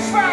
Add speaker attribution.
Speaker 1: satisfied.